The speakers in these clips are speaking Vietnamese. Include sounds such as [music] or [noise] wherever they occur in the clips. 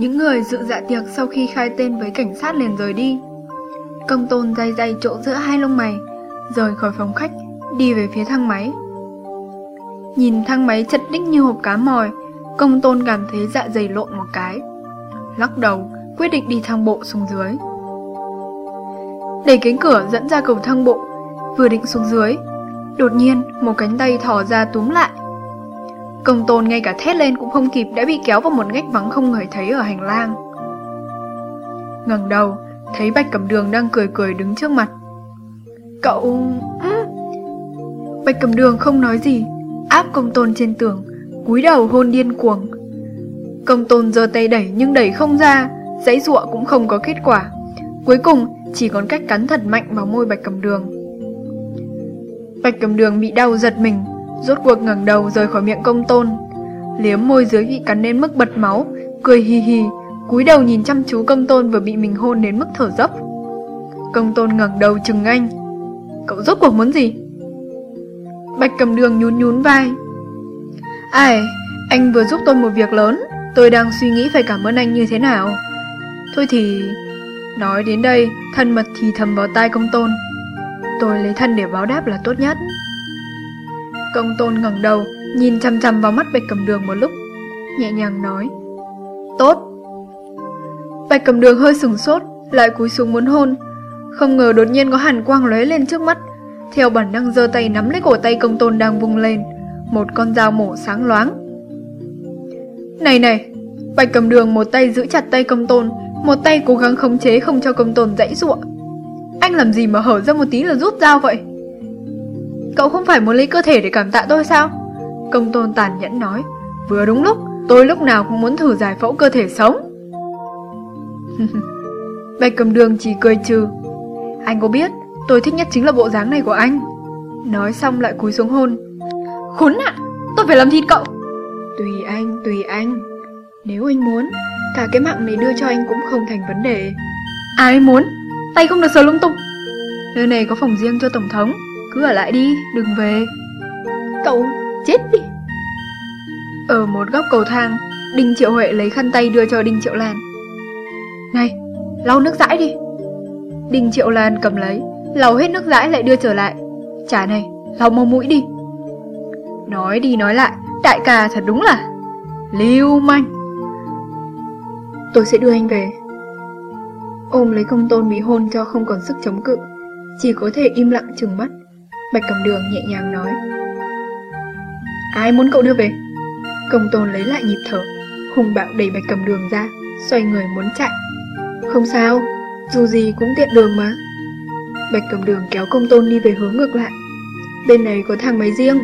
Những người dự dạ tiệc sau khi khai tên với cảnh sát liền rời đi. Công tôn day day chỗ giữa hai lông mày, rời khỏi phòng khách, đi về phía thang máy. Nhìn thang máy chật đích như hộp cá mòi, công tôn cảm thấy dạ dày lộn một cái. Lắc đầu, quyết định đi thang bộ xuống dưới. Đẩy cánh cửa dẫn ra cầu thang bộ, vừa định xuống dưới. Đột nhiên, một cánh tay thò ra túm lại. Công tôn ngay cả thét lên cũng không kịp đã bị kéo vào một ngách vắng không người thấy ở hành lang. ngẩng đầu, thấy Bạch Cẩm Đường đang cười cười đứng trước mặt. Cậu... Bạch Cẩm Đường không nói gì, áp công tôn trên tường, cúi đầu hôn điên cuồng. Công tôn giơ tay đẩy nhưng đẩy không ra, giãy ruộng cũng không có kết quả. Cuối cùng chỉ còn cách cắn thật mạnh vào môi Bạch Cẩm Đường. Bạch Cẩm Đường bị đau giật mình, rốt cuộc ngẩng đầu rời khỏi miệng công tôn. Liếm môi dưới bị cắn đến mức bật máu, cười hì hì, cúi đầu nhìn chăm chú công tôn vừa bị mình hôn đến mức thở dốc. Công tôn ngẩng đầu chừng anh. Cậu rốt cuộc muốn gì? Bạch cầm đường nhún nhún vai. Ai, anh vừa giúp tôi một việc lớn, tôi đang suy nghĩ phải cảm ơn anh như thế nào. Thôi thì... Nói đến đây, thân mật thì thầm vào tai công tôn. Tôi lấy thân để báo đáp là tốt nhất. Công tôn ngẩng đầu, nhìn chăm chăm vào mắt bạch cầm đường một lúc, nhẹ nhàng nói. Tốt. Bạch cầm đường hơi sừng sốt, lại cúi xuống muốn hôn. Không ngờ đột nhiên có hàn quang lóe lên trước mắt. Theo bản năng giơ tay nắm lấy cổ tay công tôn đang vung lên, một con dao mổ sáng loáng. Này này, bạch cầm đường một tay giữ chặt tay công tôn, một tay cố gắng khống chế không cho công tôn dãy ruộng. Anh làm gì mà hở ra một tí là rút dao vậy? Cậu không phải muốn lấy cơ thể để cảm tạ tôi sao? Công tôn tàn nhẫn nói. Vừa đúng lúc, tôi lúc nào cũng muốn thử giải phẫu cơ thể sống. [laughs] Bạch cầm đường chỉ cười trừ. Anh có biết, tôi thích nhất chính là bộ dáng này của anh. Nói xong lại cúi xuống hôn. Khốn ạ, tôi phải làm thịt cậu. Tùy anh, tùy anh. Nếu anh muốn, cả cái mạng này đưa cho anh cũng không thành vấn đề. Ai muốn? Tay không được sờ lung tung. Nơi này có phòng riêng cho Tổng thống. Cứ ở lại đi, đừng về. Cậu chết đi. Ở một góc cầu thang Đinh Triệu Huệ lấy khăn tay đưa cho Đinh Triệu Lan. Này, lau nước dãi đi. Đinh Triệu Lan cầm lấy Lau hết nước dãi lại đưa trở lại. Trả này, lau mông mũi đi. Nói đi nói lại Đại ca thật đúng là Lưu manh. Tôi sẽ đưa anh về. Ôm lấy công tôn bị hôn cho không còn sức chống cự Chỉ có thể im lặng chừng mắt. Bạch cầm đường nhẹ nhàng nói. Ai muốn cậu đưa về? Công tôn lấy lại nhịp thở Hùng bạo đẩy bạch cầm đường ra Xoay người muốn chạy. Không sao, dù gì cũng tiện đường mà. Bạch cầm đường kéo công tôn đi về hướng ngược lại. Bên này có thang máy riêng.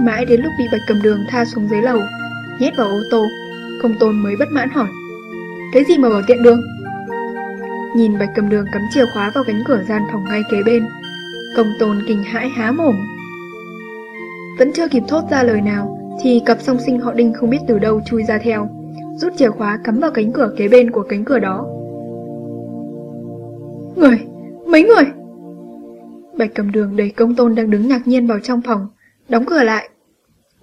Mãi đến lúc bị bạch cầm đường tha xuống dưới lầu Nhét vào ô tô Công tôn mới bất mãn hỏi. Cái gì mà bảo tiện đường? Nhìn bạch cầm đường cắm chìa khóa vào cánh cửa gian phòng ngay kế bên. Công tôn kinh hãi há mồm. Vẫn chưa kịp thốt ra lời nào Thì cặp song sinh họ đinh không biết từ đâu chui ra theo Rút chìa khóa cắm vào cánh cửa kế bên của cánh cửa đó. Người, mấy người? Bạch cầm đường đẩy công tôn đang đứng ngạc nhiên vào trong phòng Đóng cửa lại.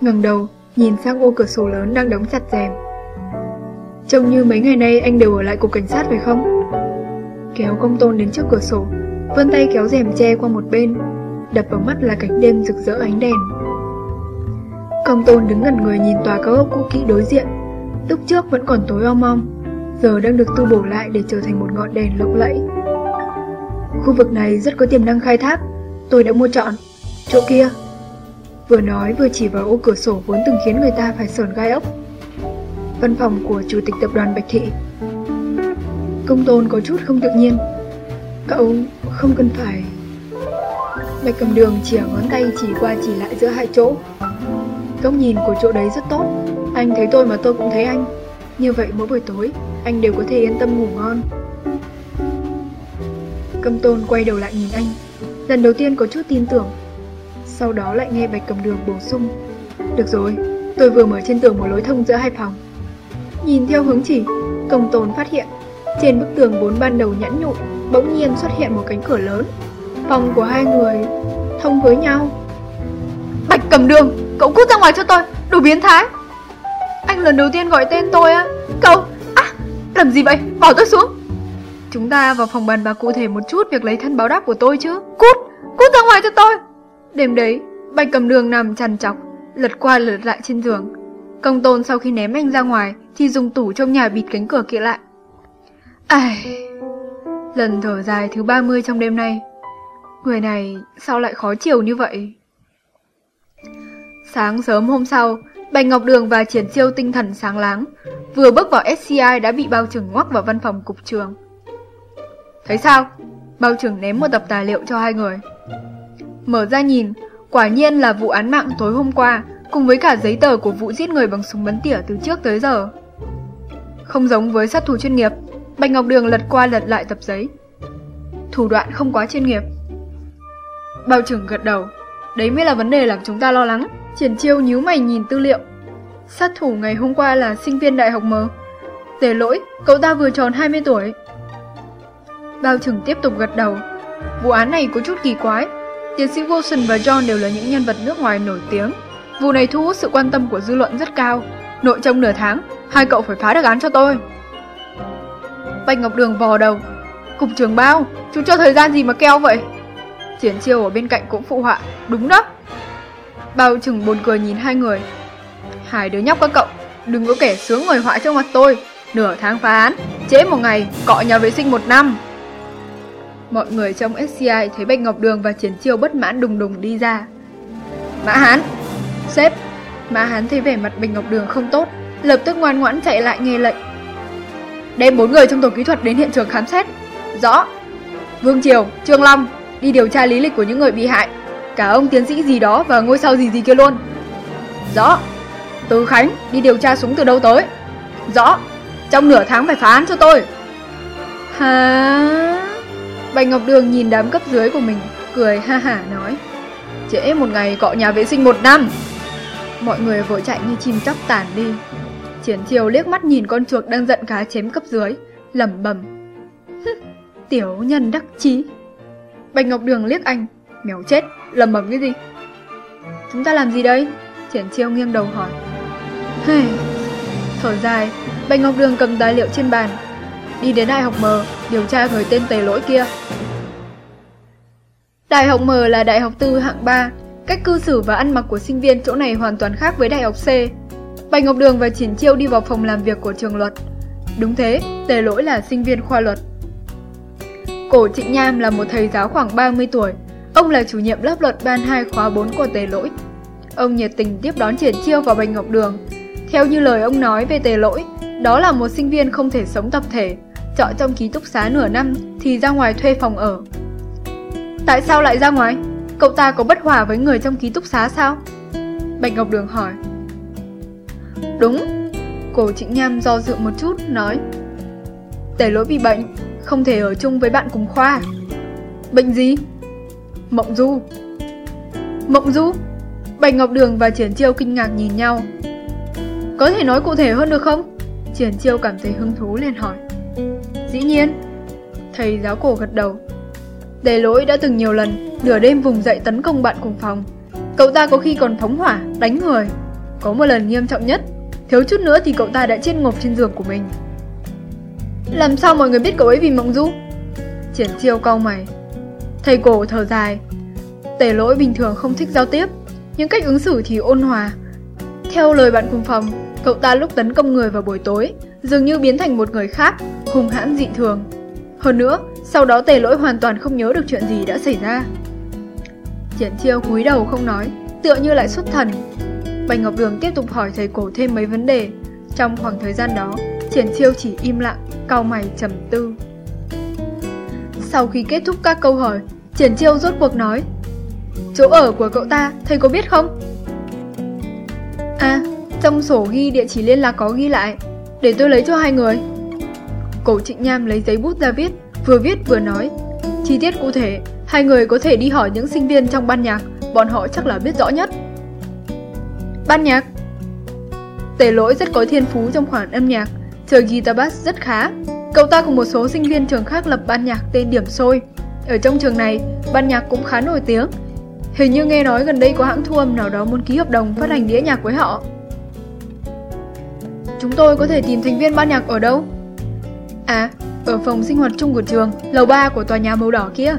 Ngẩng đầu Nhìn sang ô cửa sổ lớn đang đóng chặt rèm. Trông như mấy ngày nay anh đều ở lại cục cảnh sát phải không? Kéo công tôn đến trước cửa sổ, vươn tay kéo rèm che qua một bên, đập vào mắt là cảnh đêm rực rỡ ánh đèn. Công tôn đứng gần người nhìn tòa cao ốc cũ kỹ đối diện, lúc trước vẫn còn tối om om, giờ đang được tu bổ lại để trở thành một ngọn đèn lộng lẫy. Khu vực này rất có tiềm năng khai thác, tôi đã mua chọn. Chỗ kia. Vừa nói vừa chỉ vào ô cửa sổ vốn từng khiến người ta phải sờn gai ốc. Văn phòng của chủ tịch tập đoàn Bạch Thị Công tôn có chút không tự nhiên. Cậu không cần phải Bạch cầm đường chỉa ngón tay chỉ qua chỉ lại giữa hai chỗ. Góc nhìn của chỗ đấy rất tốt. Anh thấy tôi mà tôi cũng thấy anh. Như vậy mỗi buổi tối Anh đều có thể yên tâm ngủ ngon. Cầm tôn quay đầu lại nhìn anh. Lần đầu tiên có chút tin tưởng. Sau đó lại nghe bạch cầm đường bổ sung. Được rồi, tôi vừa mở trên tường một lối thông giữa hai phòng. Nhìn theo hướng chỉ Công tôn phát hiện trên bức tường bốn ban đầu nhẵn nhụn, bỗng nhiên xuất hiện một cánh cửa lớn. Phòng của hai người thông với nhau. Bạch cầm đường, cậu cút ra ngoài cho tôi, đủ biến thái. anh lần đầu tiên gọi tên tôi á. Cậu, à, làm gì vậy? Bỏ tôi xuống. Chúng ta vào phòng bàn bạc cụ thể một chút việc lấy thân báo đáp của tôi chứ. Cút, cút ra ngoài cho tôi. Đêm đấy, Bạch cầm đường nằm chằn chọc, lật qua lật lại trên giường. Công tôn sau khi ném anh ra ngoài thì dùng tủ trong nhà bịt cánh cửa kia lại. Ai... Lần thở dài thứ 30 trong đêm nay. Người này sao lại khó chịu như vậy? Sáng sớm hôm sau, Bạch Ngọc Đường và Triển siêu tinh thần sáng láng. Vừa bước vào SCI đã bị bao trưởng ngoắc vào văn phòng cục trường. Thấy sao? Bao trưởng ném một tập tài liệu cho hai người. Mở ra nhìn, quả nhiên là vụ án mạng tối hôm qua, cùng với cả giấy tờ của vụ giết người bằng súng bắn tỉa từ trước tới giờ. Không giống với sát thủ chuyên nghiệp, Bạch Ngọc Đường lật qua lật lại tập giấy. Thủ đoạn không quá chuyên nghiệp. Bao trưởng gật đầu, đấy mới là vấn đề làm chúng ta lo lắng. Triển chiêu nhíu mày nhìn tư liệu. Sát thủ ngày hôm qua là sinh viên đại học mờ. Tề lỗi, cậu ta vừa tròn 20 tuổi. Bao trưởng tiếp tục gật đầu. Vụ án này có chút kỳ quái. Tiến sĩ Wilson và John đều là những nhân vật nước ngoài nổi tiếng. Vụ này thu hút sự quan tâm của dư luận rất cao. Nội trong nửa tháng, hai cậu phải phá được án cho tôi. Bạch Ngọc Đường vò đầu. Cục trưởng bao, chú cho thời gian gì mà keo vậy? Triển chiêu ở bên cạnh cũng phụ họa. Đúng đó. Bao chừng buồn cười nhìn hai người. Hai đứa nhóc các cậu, đừng có kẻ sướng người họa trước mặt tôi. Nửa tháng phá án, trễ một ngày, cọ nhà vệ sinh một năm. Mọi người trong SCI thấy Bạch Ngọc Đường và Triển Chiêu bất mãn đùng đùng đi ra. Mã Hán! Sếp! Mã Hán thấy vẻ mặt Bạch Ngọc Đường không tốt, lập tức ngoan ngoãn chạy lại nghe lệnh. Đem bốn người trong tổ kỹ thuật đến hiện trường khám xét. Rõ! Vương Triều, Trương Long, đi điều tra lý lịch của những người bị hại. Cả ông tiến sĩ gì đó và ngôi sao gì gì kia luôn. Rõ! Từ Khánh, đi điều tra súng từ đâu tới. Rõ! Trong nửa tháng phải phá án cho tôi. Hả? Bạch Ngọc Đường nhìn đám cấp dưới của mình, cười ha hả nói. Trễ một ngày cọ nhà vệ sinh một năm. Mọi người vội chạy như chim chóc tản đi. Triển chiều liếc mắt nhìn con chuột đang giận cá chém cấp dưới, lẩm bẩm. Tiểu nhân đắc chí. Bạch Ngọc Đường liếc anh, mèo chết, lẩm bẩm cái gì? Chúng ta làm gì đây? Triển chiêu nghiêng đầu hỏi. Hây, thở dài, Bạch Ngọc Đường cầm tài liệu trên bàn, đi đến Đại học M, điều tra người tên tề lỗi kia. Đại học M là đại học tư hạng 3, cách cư xử và ăn mặc của sinh viên chỗ này hoàn toàn khác với đại học C. Bạch Ngọc Đường và Triển Chiêu đi vào phòng làm việc của trường luật. Đúng thế, tề lỗi là sinh viên khoa luật. Cổ Trịnh Nham là một thầy giáo khoảng 30 tuổi. Ông là chủ nhiệm lớp luật ban 2 khóa 4 của tề lỗi. Ông nhiệt tình tiếp đón Triển Chiêu và Bạch Ngọc Đường. Theo như lời ông nói về tề lỗi, đó là một sinh viên không thể sống tập thể, trọ trong ký túc xá nửa năm thì ra ngoài thuê phòng ở. Tại sao lại ra ngoài? Cậu ta có bất hòa với người trong ký túc xá sao? Bạch Ngọc Đường hỏi. Đúng. Cổ Trịnh Nham do dự một chút, nói. Tể lỗi bị bệnh, không thể ở chung với bạn cùng khoa. Bệnh gì? Mộng du. Mộng du? Bạch Ngọc Đường và Triển Chiêu kinh ngạc nhìn nhau. Có thể nói cụ thể hơn được không? Triển Chiêu cảm thấy hứng thú liền hỏi. Dĩ nhiên. Thầy giáo cổ gật đầu. Tề lỗi đã từng nhiều lần nửa đêm vùng dậy tấn công bạn cùng phòng. Cậu ta có khi còn phóng hỏa, đánh người. Có một lần nghiêm trọng nhất, thiếu chút nữa thì cậu ta đã chết ngộp trên giường của mình. Làm sao mọi người biết cậu ấy vì mộng du? Triển chiêu cau mày. Thầy cổ thở dài. Tề lỗi bình thường không thích giao tiếp, nhưng cách ứng xử thì ôn hòa. Theo lời bạn cùng phòng, cậu ta lúc tấn công người vào buổi tối, dường như biến thành một người khác, hung hãn dị thường. Hơn nữa, sau đó tề lỗi hoàn toàn không nhớ được chuyện gì đã xảy ra. Triển chiêu cúi đầu không nói, tựa như lại xuất thần. Bạch Ngọc Đường tiếp tục hỏi thầy cổ thêm mấy vấn đề. Trong khoảng thời gian đó, Triển chiêu chỉ im lặng, cau mày trầm tư. Sau khi kết thúc các câu hỏi, Triển chiêu rốt cuộc nói Chỗ ở của cậu ta, thầy có biết không? À, trong sổ ghi địa chỉ liên lạc có ghi lại Để tôi lấy cho hai người Cổ trịnh nham lấy giấy bút ra viết Vừa viết vừa nói Chi tiết cụ thể Hai người có thể đi hỏi những sinh viên trong ban nhạc Bọn họ chắc là biết rõ nhất Ban nhạc. Tề lỗi rất có thiên phú trong khoản âm nhạc. Chơi guitar bass rất khá. Cậu ta cùng một số sinh viên trường khác lập ban nhạc tên Điểm Sôi. Ở trong trường này, ban nhạc cũng khá nổi tiếng. Hình như nghe nói gần đây có hãng thu âm nào đó muốn ký hợp đồng phát hành đĩa nhạc với họ. Chúng tôi có thể tìm thành viên ban nhạc ở đâu? À, ở phòng sinh hoạt chung của trường, lầu 3 của tòa nhà màu đỏ kia.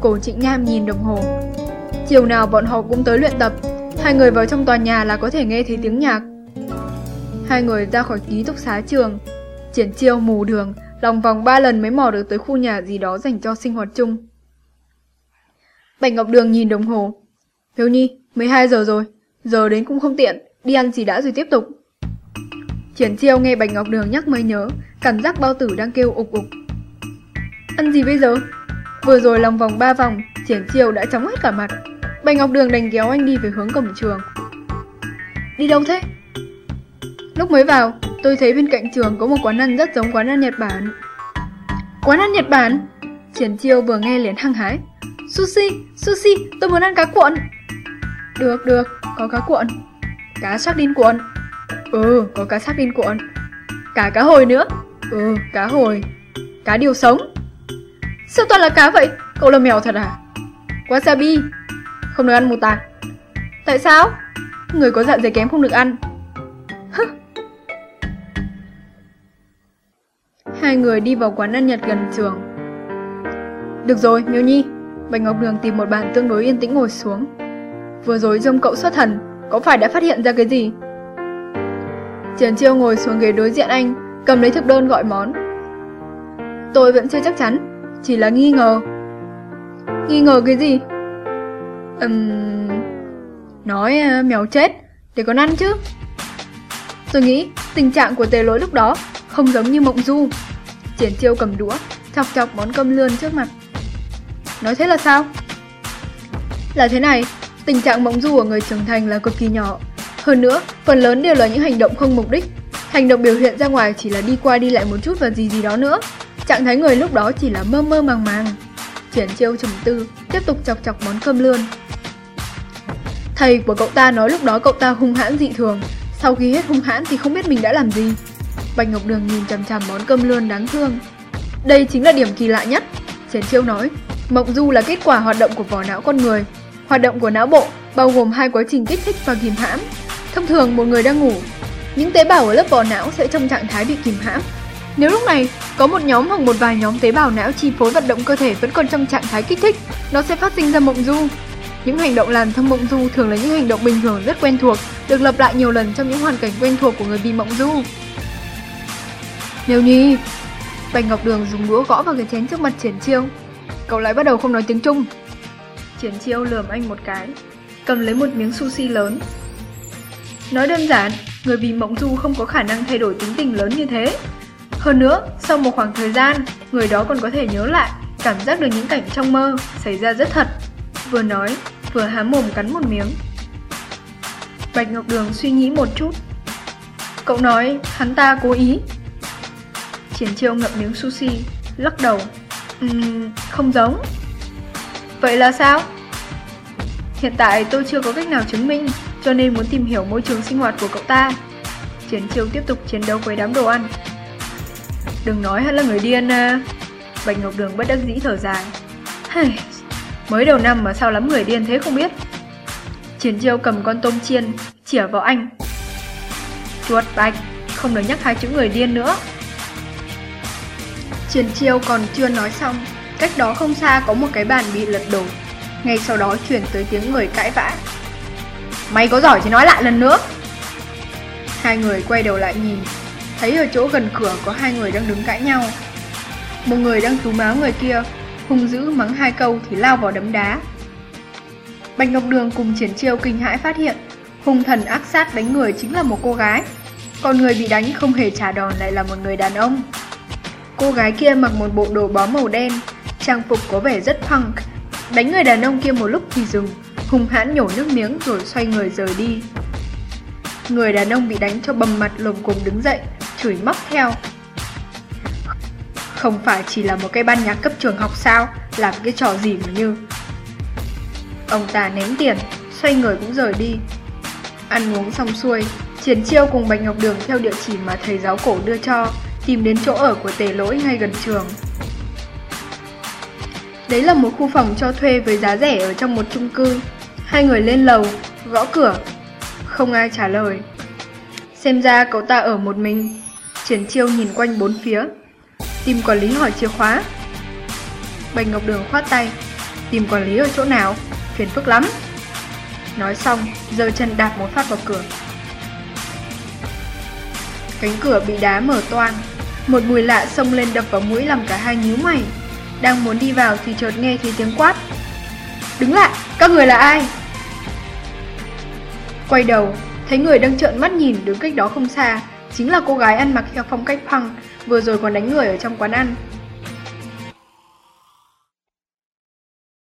Cổ trịnh Nam nhìn đồng hồ. Chiều nào bọn họ cũng tới luyện tập, hai người vào trong tòa nhà là có thể nghe thấy tiếng nhạc. Hai người ra khỏi ký túc xá trường, triển chiêu mù đường, lòng vòng ba lần mới mò được tới khu nhà gì đó dành cho sinh hoạt chung. Bạch Ngọc Đường nhìn đồng hồ. Phiếu Nhi, 12 giờ rồi, giờ đến cũng không tiện, đi ăn gì đã rồi tiếp tục. Triển chiêu nghe Bạch Ngọc Đường nhắc mới nhớ, cảm giác bao tử đang kêu ục ục. Ăn gì bây giờ? Vừa rồi lòng vòng ba vòng, triển chiêu đã chóng hết cả mặt. Bành Ngọc Đường đành kéo anh đi về hướng cổng trường. Đi đâu thế? Lúc mới vào, tôi thấy bên cạnh trường có một quán ăn rất giống quán ăn Nhật Bản. Quán ăn Nhật Bản? Triển chiêu vừa nghe liền hăng hái. Sushi, sushi, tôi muốn ăn cá cuộn. Được, được, có cá cuộn. Cá sardine cuộn. Ừ, có cá sardine cuộn. Cả cá hồi nữa. Ừ, cá hồi. Cá điều sống. Sao toàn là cá vậy? Cậu là mèo thật à? Wasabi. Không được ăn mù tạt. Tại sao? Người có dạ dày kém không được ăn. Hai người đi vào quán ăn Nhật gần trường. Được rồi, Miêu Nhi. Bạch Ngọc Đường tìm một bàn tương đối yên tĩnh ngồi xuống. Vừa rồi trông cậu xuất thần, có phải đã phát hiện ra cái gì? Triển Chiêu ngồi xuống ghế đối diện anh, cầm lấy thực đơn gọi món. Tôi vẫn chưa chắc chắn, chỉ là nghi ngờ. Nghi ngờ cái gì? Ừm... Nói uh, mèo chết, để còn ăn chứ. Tôi nghĩ tình trạng của tề lỗi lúc đó không giống như mộng du. Triển Chiêu cầm đũa, chọc chọc món cơm lươn trước mặt. Nói thế là sao? Là thế này, tình trạng mộng du của người trưởng thành là cực kỳ nhỏ. Hơn nữa, phần lớn đều là những hành động không mục đích. Hành động biểu hiện ra ngoài chỉ là đi qua đi lại một chút và gì gì đó nữa. Trạng thái người lúc đó chỉ là mơ mơ màng màng. Triển chiêu trầm tư, tiếp tục chọc chọc món cơm lươn. Thầy của cậu ta nói lúc đó cậu ta hung hãn dị thường. Sau khi hết hung hãn thì không biết mình đã làm gì. Bạch Ngọc Đường nhìn chằm chằm món cơm lươn đáng thương. Đây chính là điểm kỳ lạ nhất. Triển chiêu nói, Mộng du là kết quả hoạt động của vỏ não con người. Hoạt động của não bộ bao gồm hai quá trình kích thích và kìm hãm. Thông thường một người đang ngủ, những tế bào ở lớp vỏ não sẽ trong trạng thái bị kìm hãm. Nếu lúc này có một nhóm hoặc một vài nhóm tế bào não chi phối vận động cơ thể vẫn còn trong trạng thái kích thích, nó sẽ phát sinh ra mộng du. Những hành động làm trong mộng du thường là những hành động bình thường rất quen thuộc, được lặp lại nhiều lần trong những hoàn cảnh quen thuộc của người bị mộng du. Nếu nhi, Bạch Ngọc Đường dùng đũa gõ vào cái chén trước mặt triển chiêu. Cậu lại bắt đầu không nói tiếng Trung. Triển chiêu lườm anh một cái, cầm lấy một miếng sushi lớn. Nói đơn giản, người bị mộng du không có khả năng thay đổi tính tình lớn như thế. Hơn nữa, sau một khoảng thời gian, người đó còn có thể nhớ lại, cảm giác được những cảnh trong mơ xảy ra rất thật. Vừa nói, vừa há mồm cắn một miếng. Bạch Ngọc Đường suy nghĩ một chút. Cậu nói hắn ta cố ý. Triển chiêu ngậm miếng sushi, lắc đầu. Uhm, không giống. Vậy là sao? Hiện tại tôi chưa có cách nào chứng minh, cho nên muốn tìm hiểu môi trường sinh hoạt của cậu ta. Triển chiêu tiếp tục chiến đấu với đám đồ ăn. Đừng nói hắn là người điên à. Bạch Ngọc Đường bất đắc dĩ thở dài. Mới đầu năm mà sao lắm người điên thế không biết. Chiến chiêu cầm con tôm chiên, chỉa vào anh. Chuột bạch, không được nhắc hai chữ người điên nữa. Chiến chiêu còn chưa nói xong, cách đó không xa có một cái bàn bị lật đổ. Ngay sau đó chuyển tới tiếng người cãi vã. Mày có giỏi thì nói lại lần nữa. Hai người quay đầu lại nhìn, thấy ở chỗ gần cửa có hai người đang đứng cãi nhau. Một người đang túm áo người kia, hung dữ mắng hai câu thì lao vào đấm đá. Bạch Ngọc Đường cùng triển chiêu kinh hãi phát hiện, hung thần ác sát đánh người chính là một cô gái. Còn người bị đánh không hề trả đòn lại là một người đàn ông. Cô gái kia mặc một bộ đồ bó màu đen, trang phục có vẻ rất punk. Đánh người đàn ông kia một lúc thì dừng, hung hãn nhổ nước miếng rồi xoay người rời đi. Người đàn ông bị đánh cho bầm mặt lồm cồm đứng dậy, chửi móc theo. Không phải chỉ là một cái ban nhạc cấp trường học sao, làm cái trò gì mà như. Ông ta ném tiền, xoay người cũng rời đi. Ăn uống xong xuôi, Triển Chiêu cùng Bạch Ngọc Đường theo địa chỉ mà thầy giáo cổ đưa cho, tìm đến chỗ ở của tề lỗi ngay gần trường. Đấy là một khu phòng cho thuê với giá rẻ ở trong một chung cư. Hai người lên lầu, gõ cửa. Không ai trả lời. Xem ra cậu ta ở một mình. Triển chiêu nhìn quanh bốn phía. Tìm quản lý hỏi chìa khóa. bành Ngọc Đường khoát tay. Tìm quản lý ở chỗ nào? Phiền phức lắm. Nói xong, giơ chân đạp một phát vào cửa. Cánh cửa bị đá mở toang. Một mùi lạ xông lên đập vào mũi làm cả hai nhíu mày. Đang muốn đi vào thì chợt nghe thấy tiếng quát. Đứng lại, các người là ai? Quay đầu, thấy người đang trợn mắt nhìn đứng cách đó không xa, chính là cô gái ăn mặc theo phong cách punk, vừa rồi còn đánh người ở trong quán ăn.